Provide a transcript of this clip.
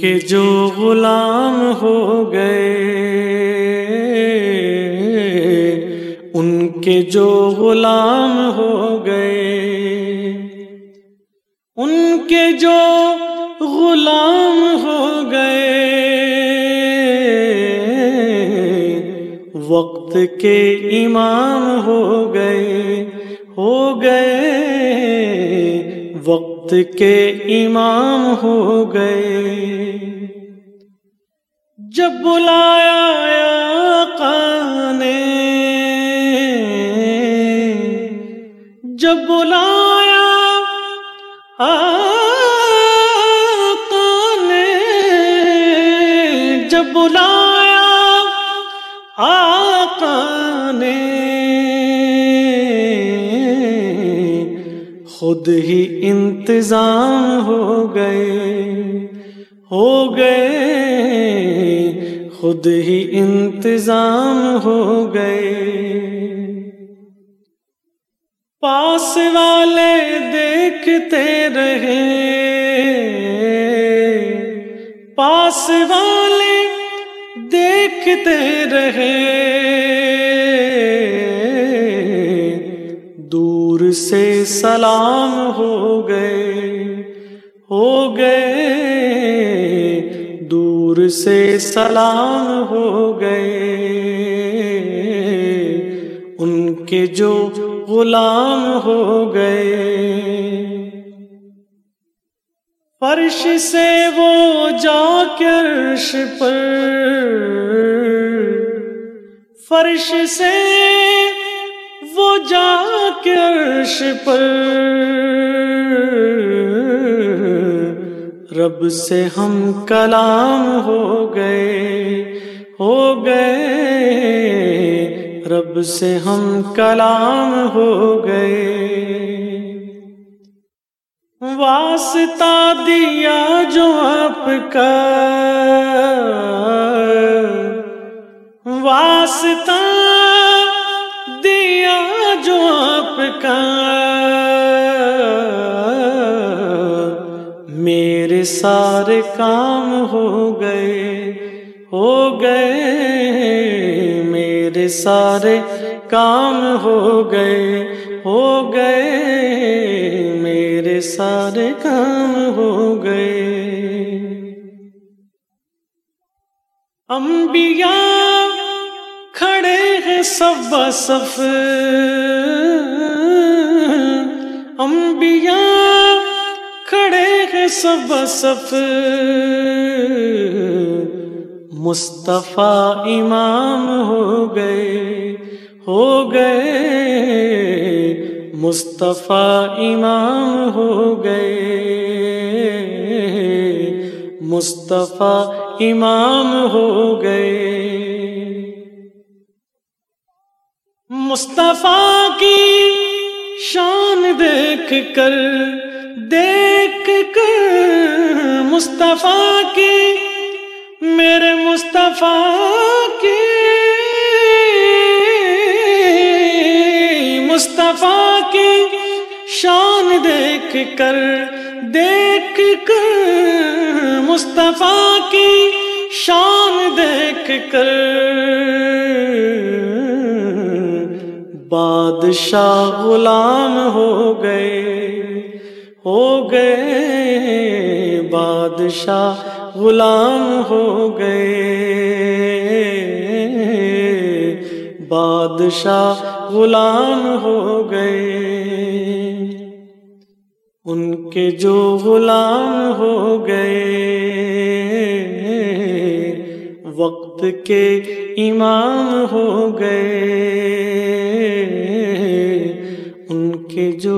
کے جو غلام ہو گئے، ان کے جو غلام ہو گئے، ان کے جو غلام ہو گئے، وقت کے امام ہو گئے ہو گئے، وقت کے امام ہو گئے۔ جب بلایا نے جب بلایا نے جب بلایا آقا خود ہی انتظام ہو گئے ہو گئے۔ خود ہی انتظام ہو گئے۔ پاس والے دیکھتے رہے۔ پاس والے دیکھتے رہے۔ دور سے سلام ہو گئے ہو گئے۔ دور سے سلام ہو گئے۔ ان کے جو غلام ہو گئے۔ فرش سے وہ جا کرش پر، فرش سے وہ جا کرش پر۔ رب سے ہم کلام ہو گئے ہو گئے۔ رب سے ہم کلام ہو گئے۔ واسطہ دیا جو آپ کا۔ واسطہ سارے کام ہو گئے ہو گئے۔ میرے سارے کام ہو گئے ہو گئے۔ میرے سارے کام ہو گئے۔ انبیاء کھڑے ہیں سب صف انبیاء ہیں سب صف مصطفیٰ امام ہو گئے ہو گئے۔ مصطفیٰ امام ہو گئے۔ مصطفیٰ امام ہو گئے۔ مصطفیٰ کی شان دیکھ کر دیکھ کر مصطفیٰ کی، میرے مصطفیٰ کی۔ مصطفیٰ کی شان دیکھ کر دیکھ کر، مصطفیٰ کی شان دیکھ کر۔ بادشاہ غلام ہو گئے ہو گئے گئے بادشاہ غلام ہو گئے۔ بادشاہ غلام ہو گئے۔ ان کے جو غلام ہو گئے۔ وقت کے امام ہو گئے۔ ان کے جو